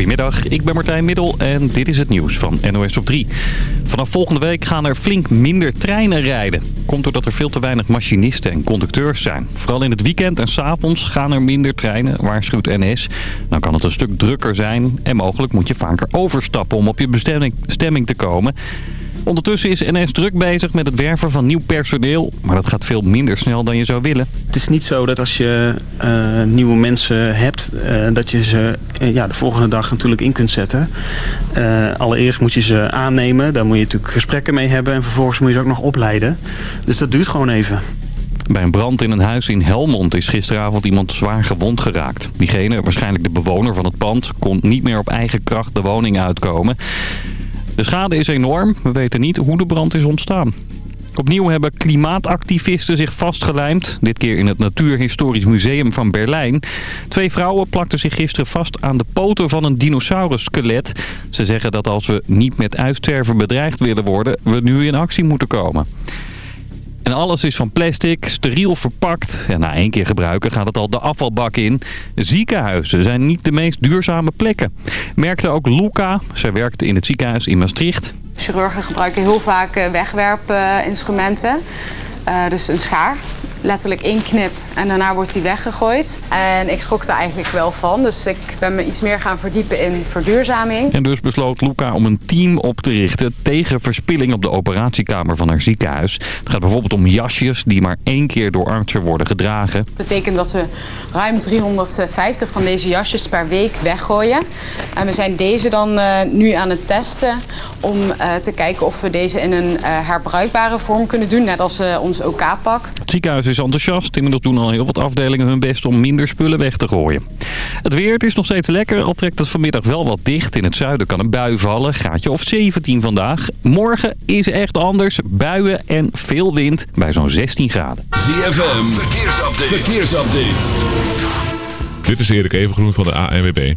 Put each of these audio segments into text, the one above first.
Goedemiddag, ik ben Martijn Middel en dit is het nieuws van NOS op 3. Vanaf volgende week gaan er flink minder treinen rijden. Komt doordat er veel te weinig machinisten en conducteurs zijn. Vooral in het weekend en s'avonds gaan er minder treinen, waarschuwt NS. Dan kan het een stuk drukker zijn en mogelijk moet je vaker overstappen om op je bestemming te komen. Ondertussen is NS druk bezig met het werven van nieuw personeel. Maar dat gaat veel minder snel dan je zou willen. Het is niet zo dat als je uh, nieuwe mensen hebt... Uh, dat je ze uh, ja, de volgende dag natuurlijk in kunt zetten. allereerst moet je ze aannemen. Daar moet je natuurlijk gesprekken mee hebben. En vervolgens moet je ze ook nog opleiden. Dus dat duurt gewoon even. Bij een brand in een huis in Helmond is gisteravond iemand zwaar gewond geraakt. Diegene, waarschijnlijk de bewoner van het pand, kon niet meer op eigen kracht de woning uitkomen. De schade is enorm. We weten niet hoe de brand is ontstaan. Opnieuw hebben klimaatactivisten zich vastgelijmd. Dit keer in het Natuurhistorisch Museum van Berlijn. Twee vrouwen plakten zich gisteren vast aan de poten van een dinosaurus-skelet. Ze zeggen dat als we niet met uitsterven bedreigd willen worden... we nu in actie moeten komen. En alles is van plastic, steriel verpakt. En na één keer gebruiken gaat het al de afvalbak in. Ziekenhuizen zijn niet de meest duurzame plekken. Merkte ook Luca. Zij werkte in het ziekenhuis in Maastricht. Chirurgen gebruiken heel vaak eh, wegwerpinstrumenten. Uh, dus een schaar letterlijk één knip en daarna wordt die weggegooid. En ik schrok daar eigenlijk wel van. Dus ik ben me iets meer gaan verdiepen in verduurzaming. En dus besloot Luca om een team op te richten tegen verspilling op de operatiekamer van haar ziekenhuis. Het gaat bijvoorbeeld om jasjes die maar één keer door artsen worden gedragen. Dat betekent dat we ruim 350 van deze jasjes per week weggooien. En we zijn deze dan uh, nu aan het testen om uh, te kijken of we deze in een uh, herbruikbare vorm kunnen doen. Net als ons OK-pak. Het ziekenhuis is enthousiast. Inmiddels doen al heel wat afdelingen hun best om minder spullen weg te gooien. Het weer het is nog steeds lekker, al trekt het vanmiddag wel wat dicht. In het zuiden kan een bui vallen, gaatje of 17 vandaag. Morgen is echt anders, buien en veel wind bij zo'n 16 graden. ZFM, verkeersupdate. verkeersupdate. Dit is Erik Evengroen van de ANWB.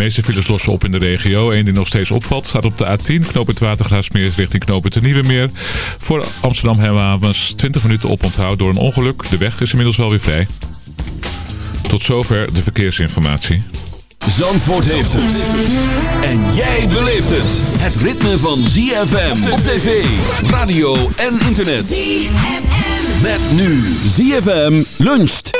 De meeste files lossen op in de regio. Eén die nog steeds opvalt staat op de A10. Knoop het Watergraafsmeer richting knoop het de Nieuwe Meer. Voor Amsterdam Hemhavens 20 minuten oponthoud door een ongeluk. De weg is inmiddels wel weer vrij. Tot zover de verkeersinformatie. Zandvoort heeft het. En jij beleeft het. Het ritme van ZFM op tv, radio en internet. ZFM. Met nu ZFM luncht.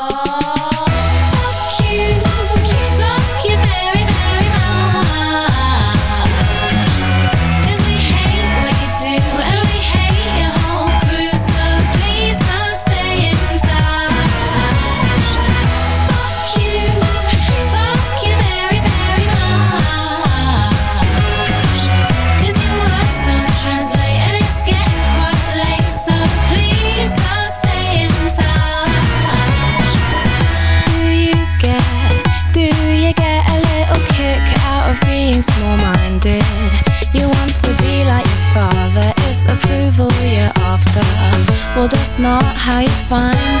how you find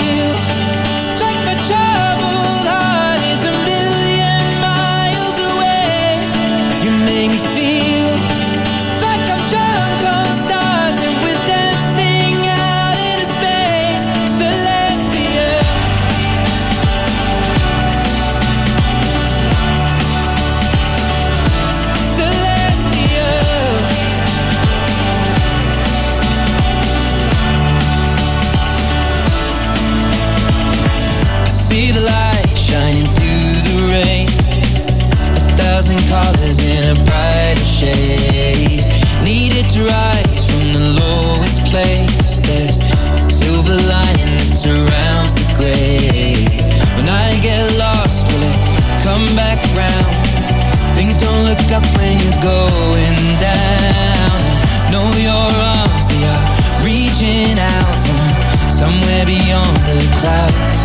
up when you're going down. Know your arms, they are reaching out from somewhere beyond the clouds.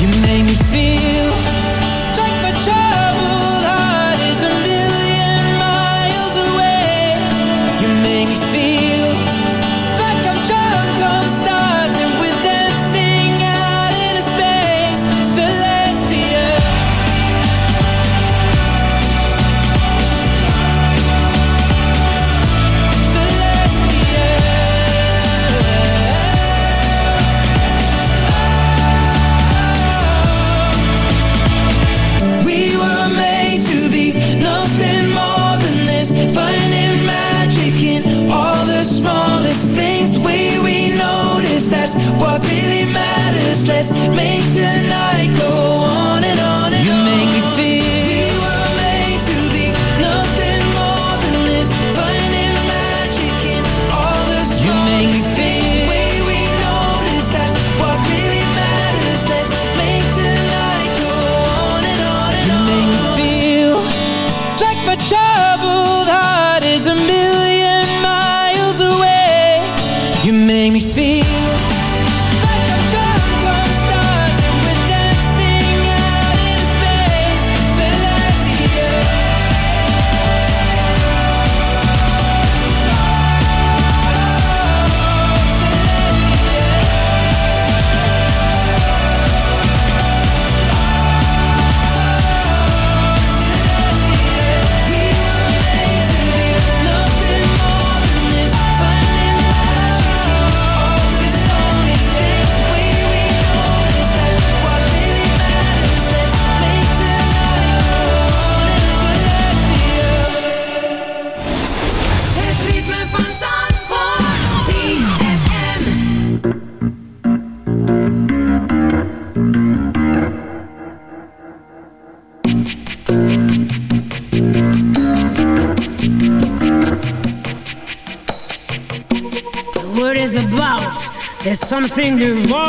You make me feel tonight give up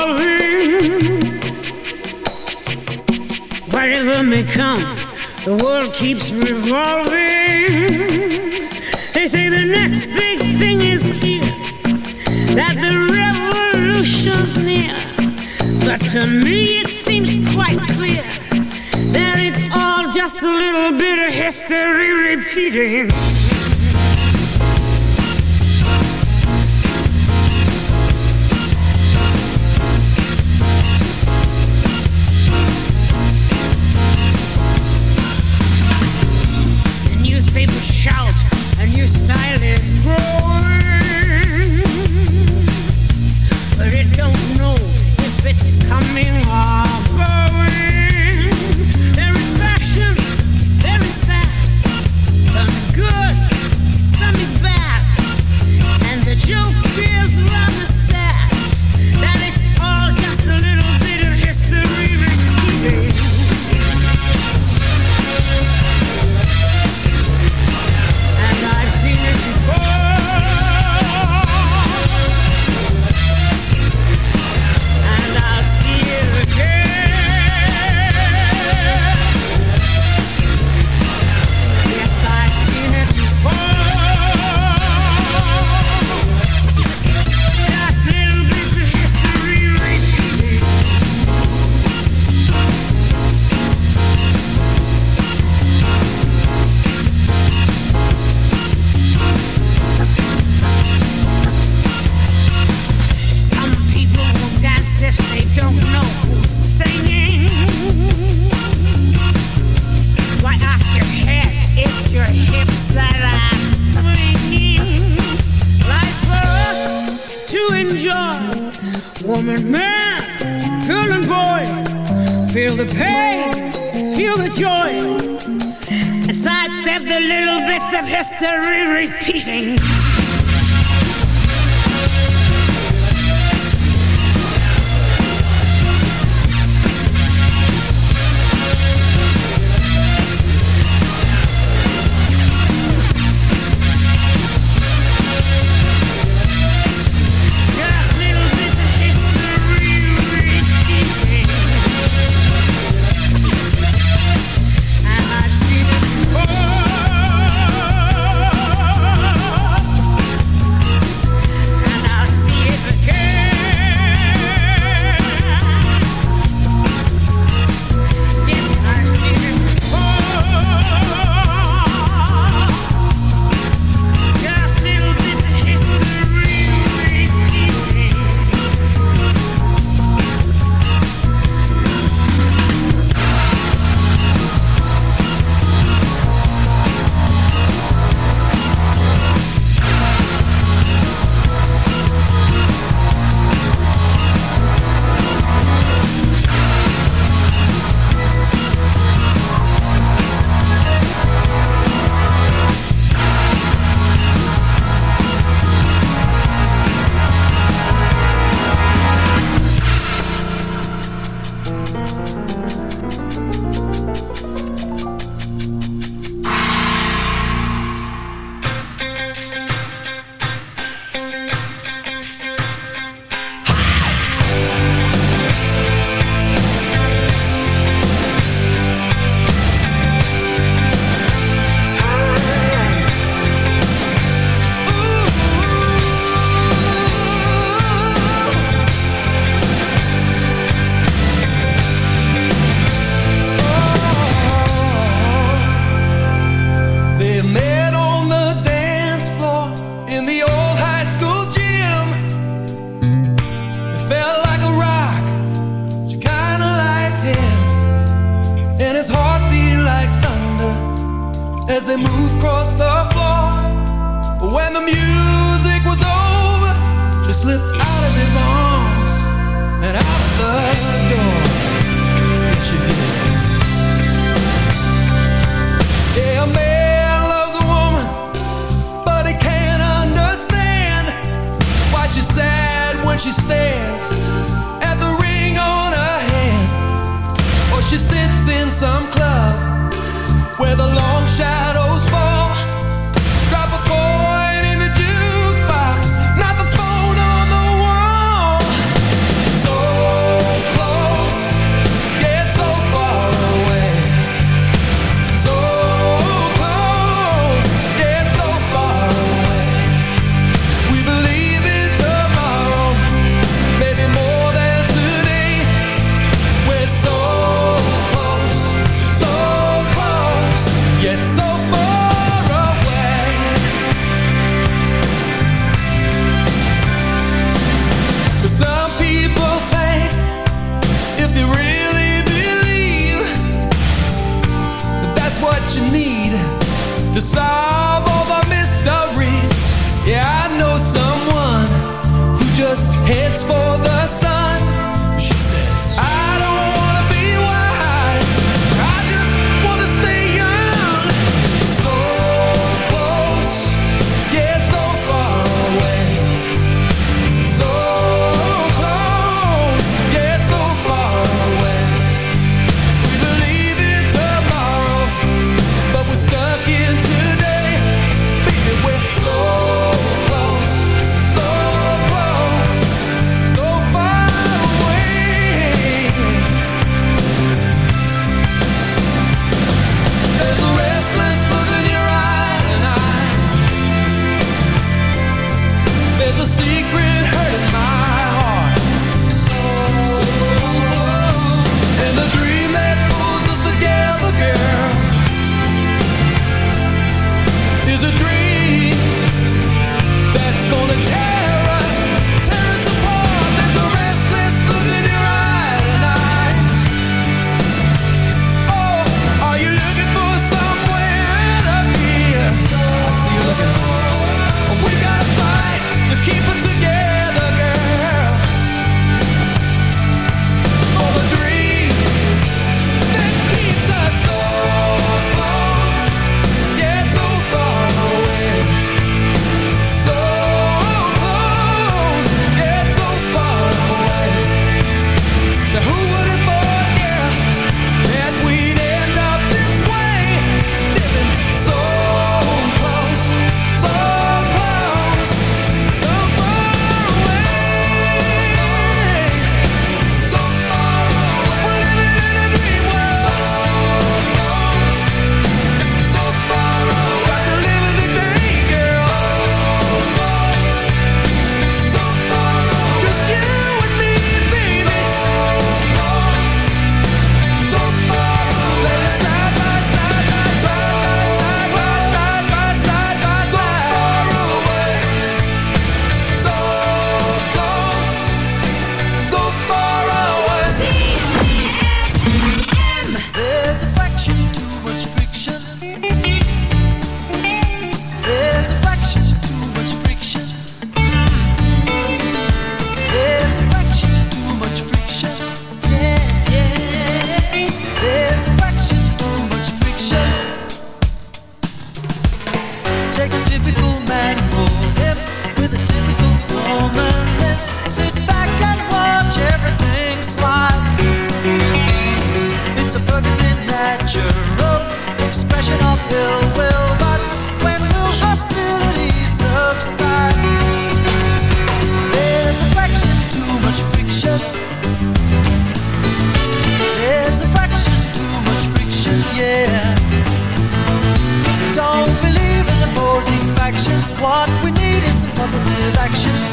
action.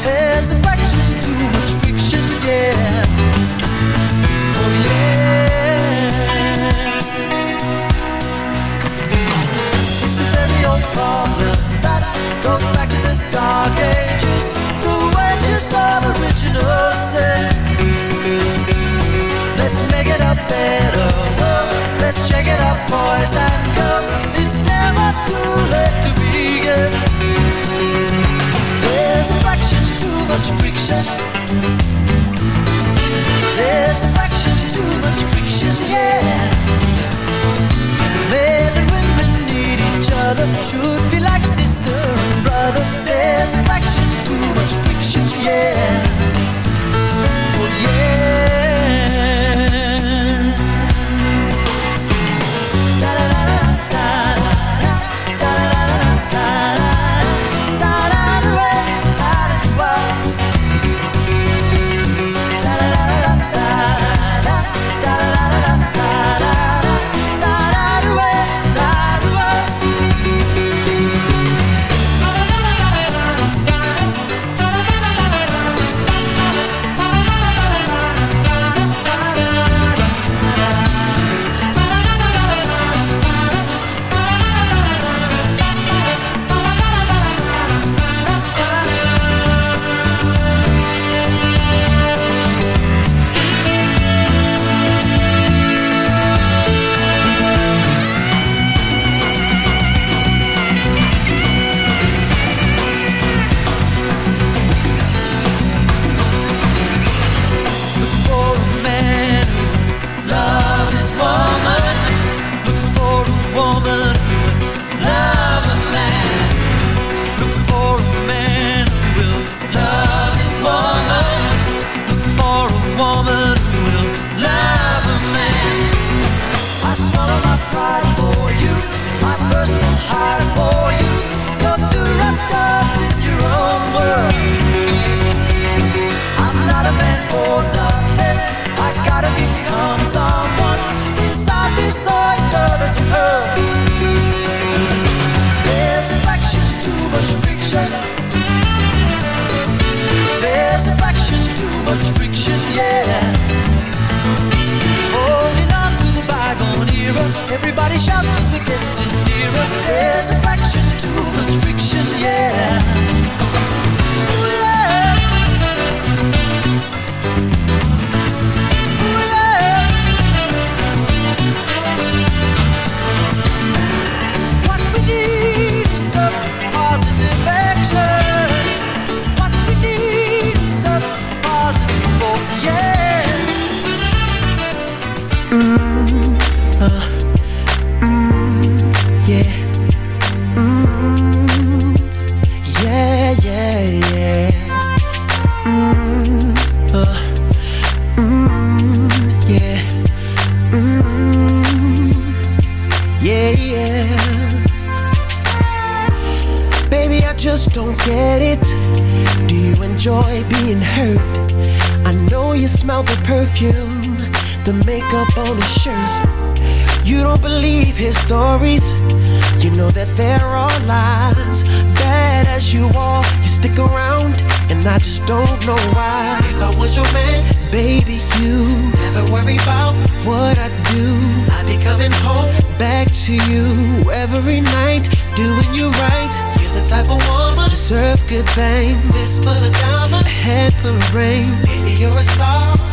You are, you stick around, and I just don't know why. If I was your man, baby, you never worry about what I do. I'd be coming home back to you every night, doing you right. You're the type of woman deserve good things. Fist full of diamonds, a head full of rain. Baby, you're a star.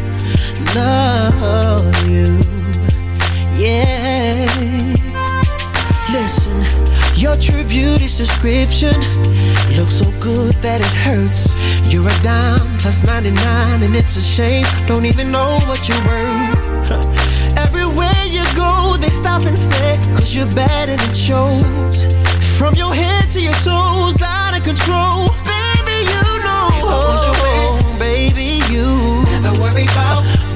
love you. Yeah. Listen, your true beauty's description looks so good that it hurts. You're a dime plus 99, and it's a shame. Don't even know what you're worth. Everywhere you go, they stop and stare, cause you're bad and it shows. From your head to your toes, out of control. Baby, you know. If I was your man, baby, you never worry about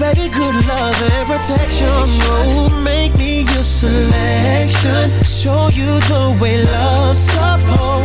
Baby, good love and protection. Oh, make me your selection. Show you the way love's supposed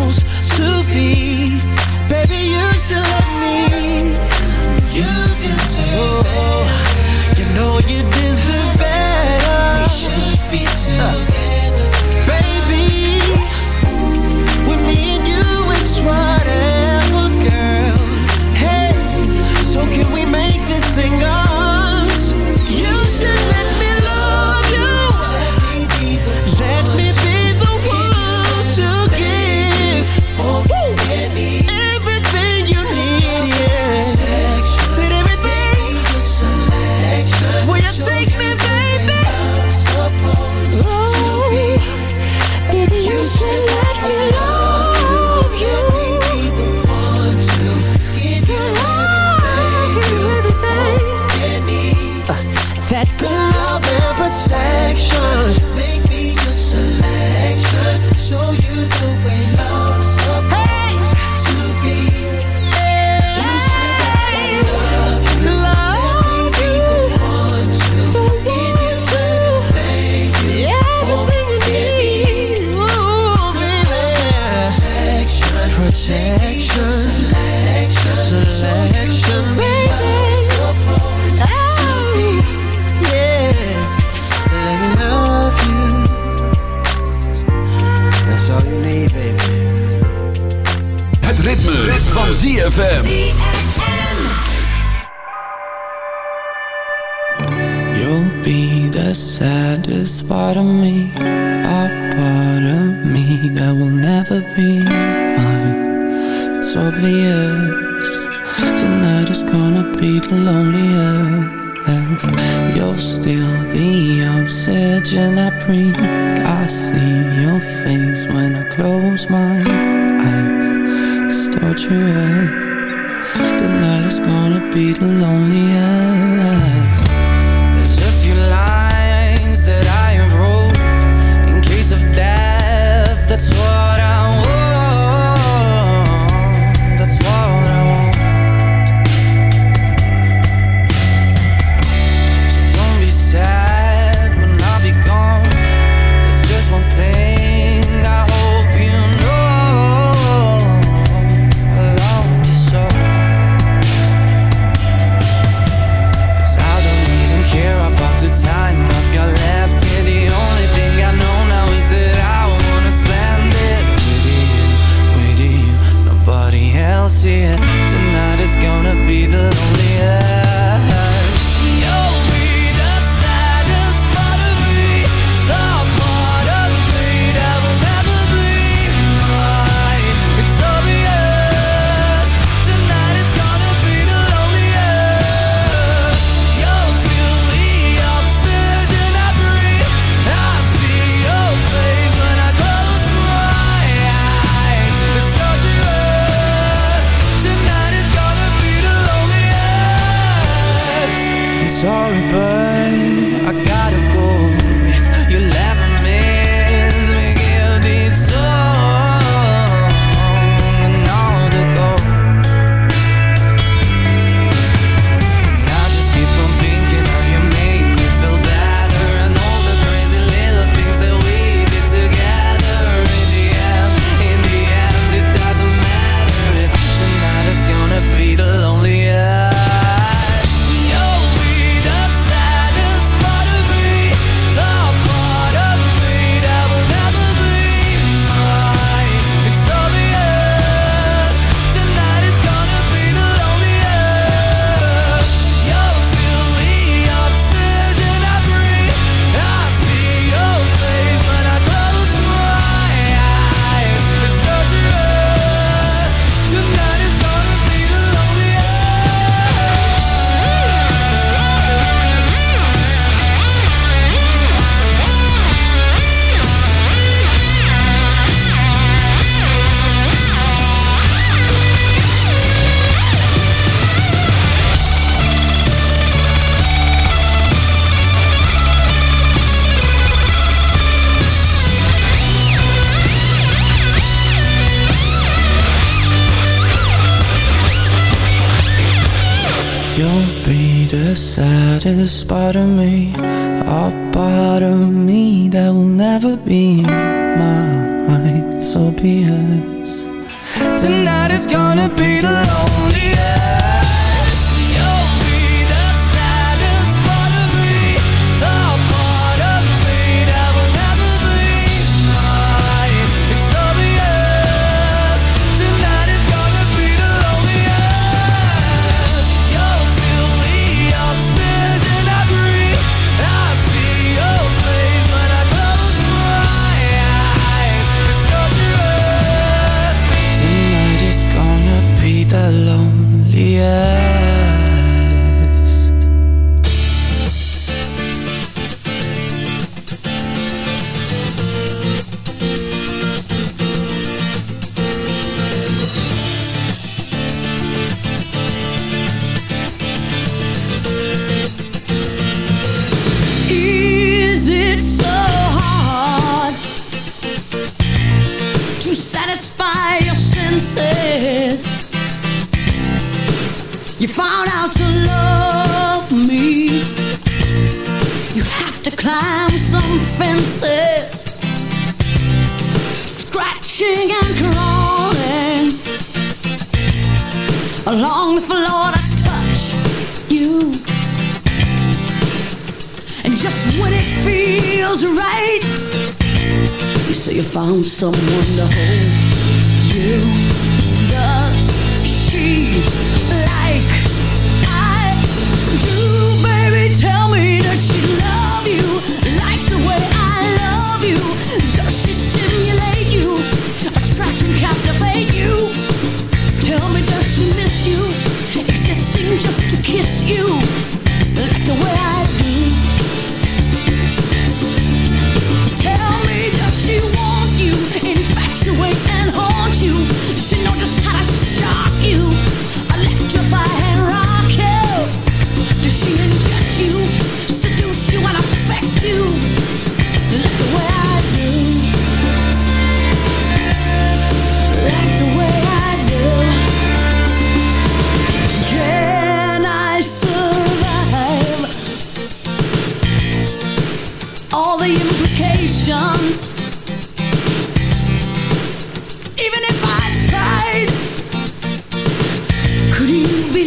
You're still the oxygen I breathe. I see your face when I close my eyes. It's torture. Tonight is gonna be the loneliest.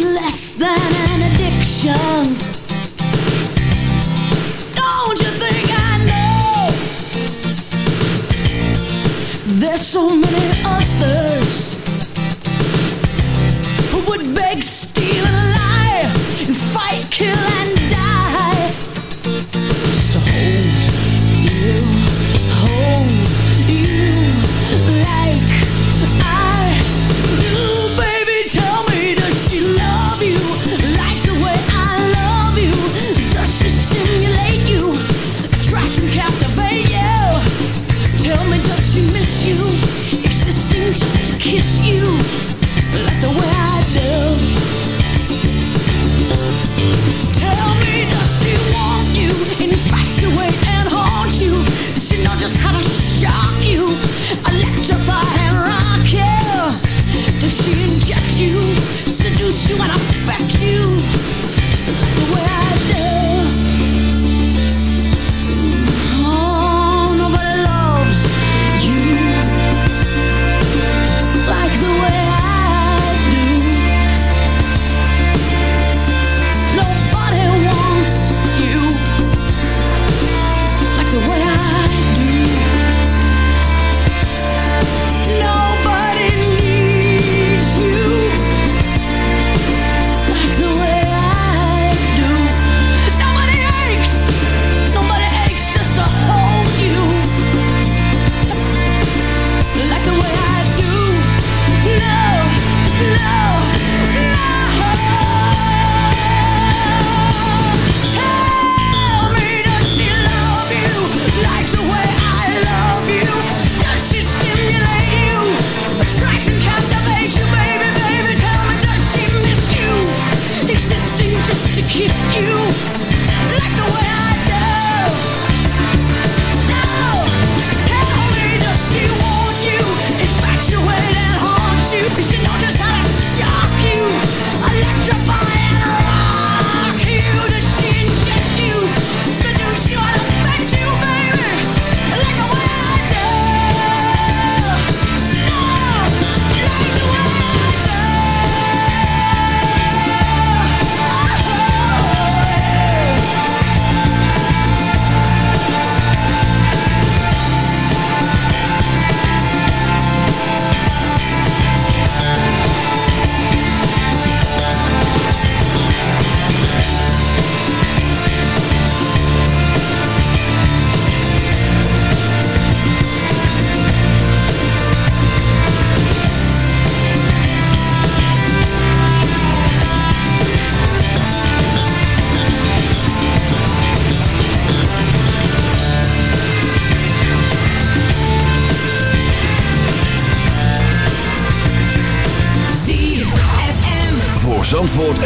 less than an addiction. Don't you think I know? There's so many others.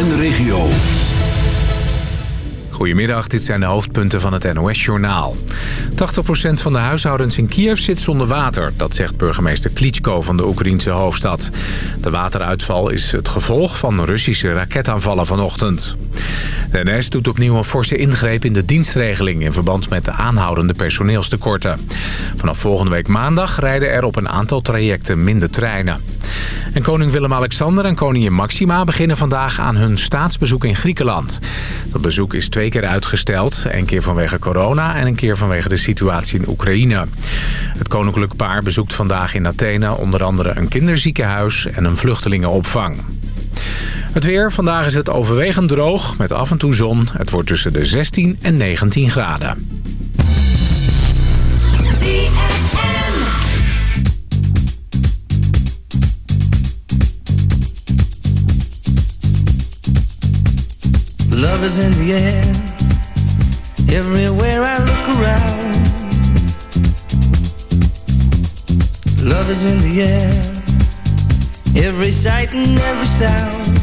En de regio. Goedemiddag, dit zijn de hoofdpunten van het NOS-journaal. 80% van de huishoudens in Kiev zit zonder water. Dat zegt burgemeester Klitschko van de Oekraïense hoofdstad. De wateruitval is het gevolg van Russische raketaanvallen vanochtend. De NS doet opnieuw een forse ingreep in de dienstregeling... in verband met de aanhoudende personeelstekorten. Vanaf volgende week maandag rijden er op een aantal trajecten minder treinen. En koning Willem-Alexander en koningin Maxima beginnen vandaag aan hun staatsbezoek in Griekenland. Dat bezoek is twee keer uitgesteld. Een keer vanwege corona en een keer vanwege de situatie in Oekraïne. Het koninklijk paar bezoekt vandaag in Athene onder andere een kinderziekenhuis en een vluchtelingenopvang. Het weer. Vandaag is het overwegend droog met af en toe zon. Het wordt tussen de 16 en 19 graden. Love is in the air. Everywhere I look around. Love is in the air. Every sight and every sound.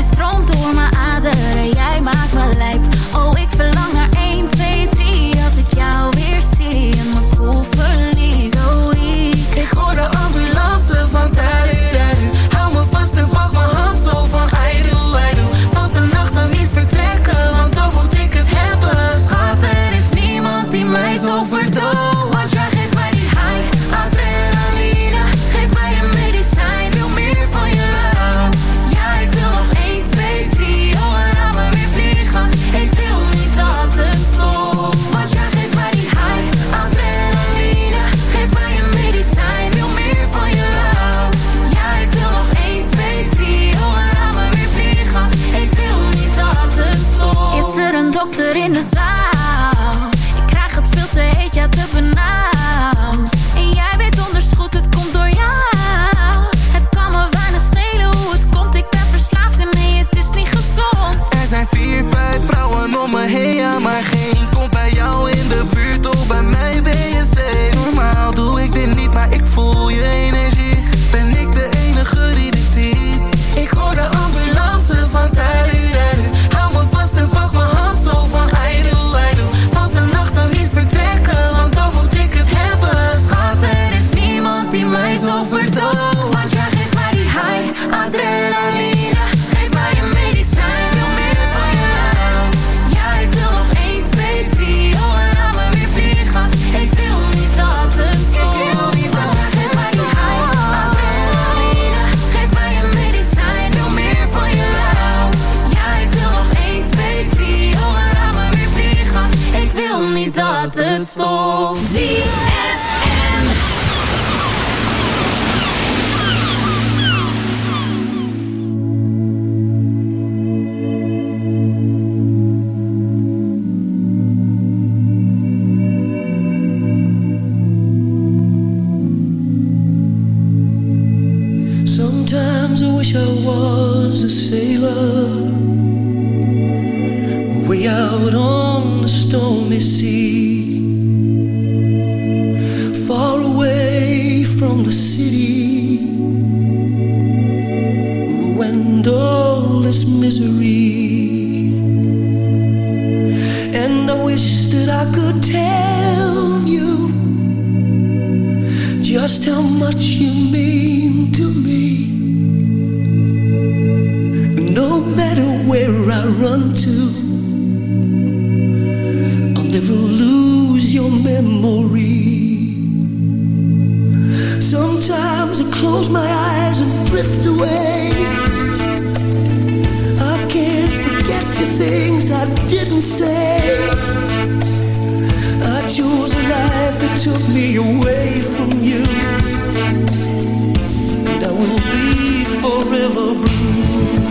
stroomt door mijn aderen, jij maakt me lijp. Oh, ik verlang naar 1, 2, 3 Als ik jou weer zie river blue.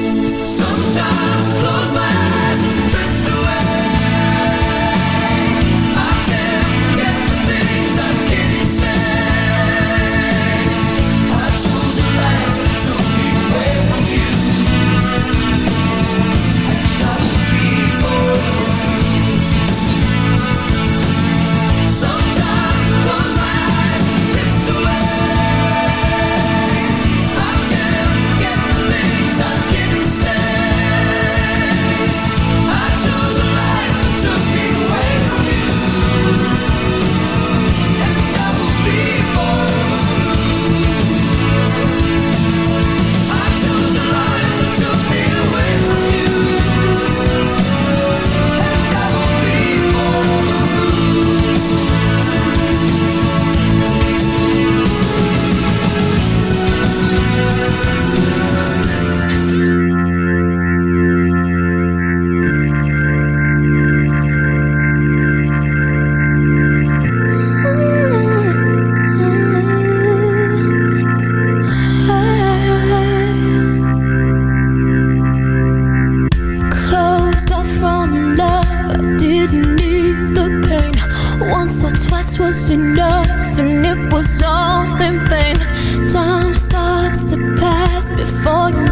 Before you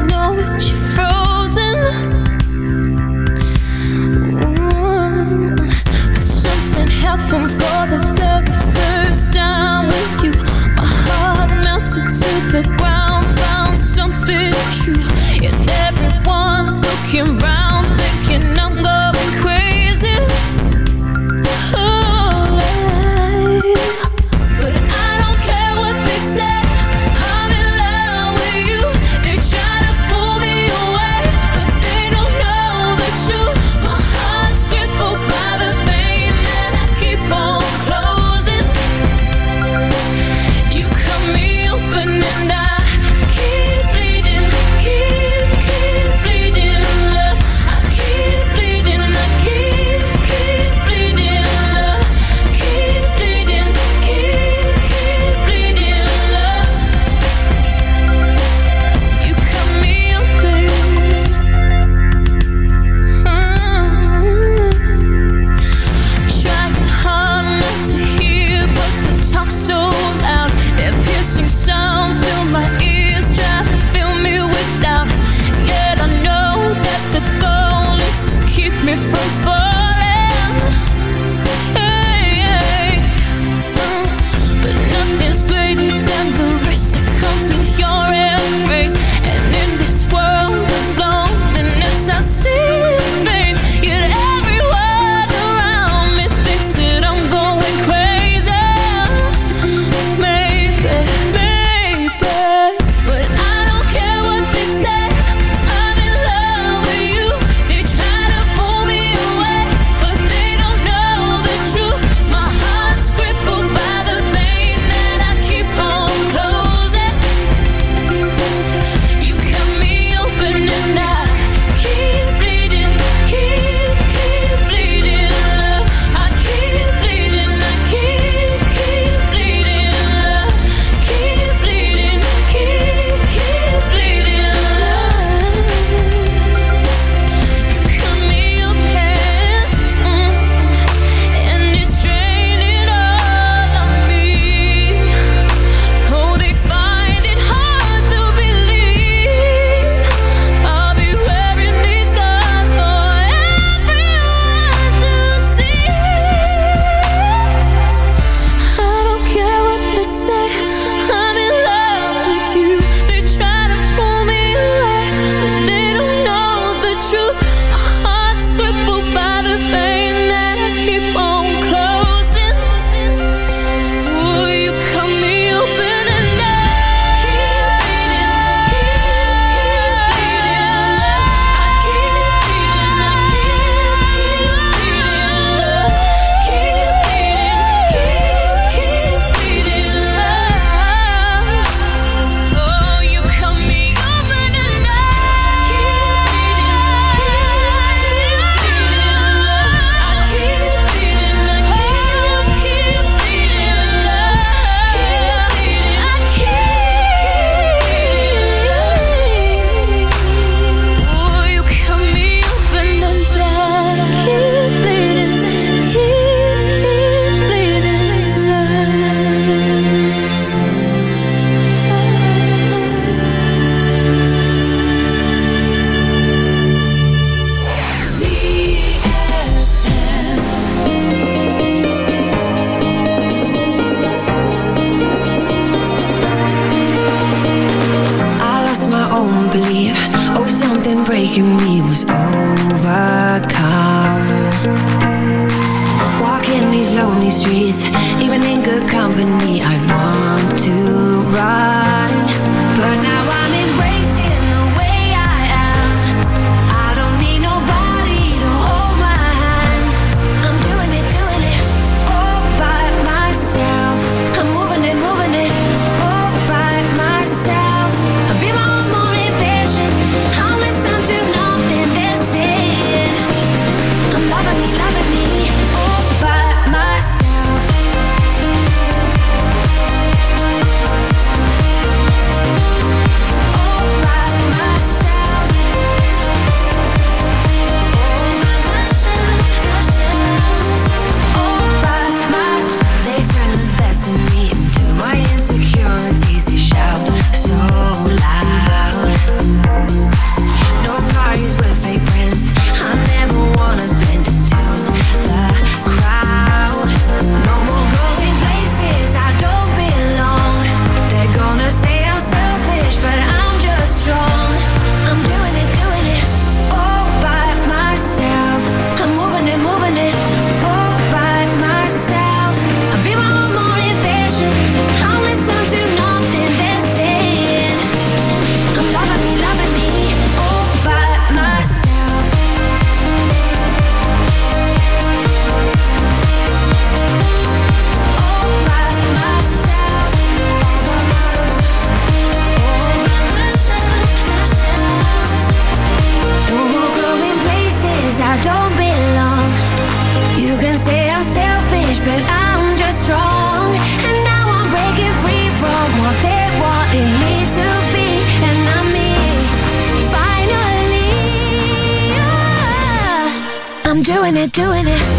it, doing it.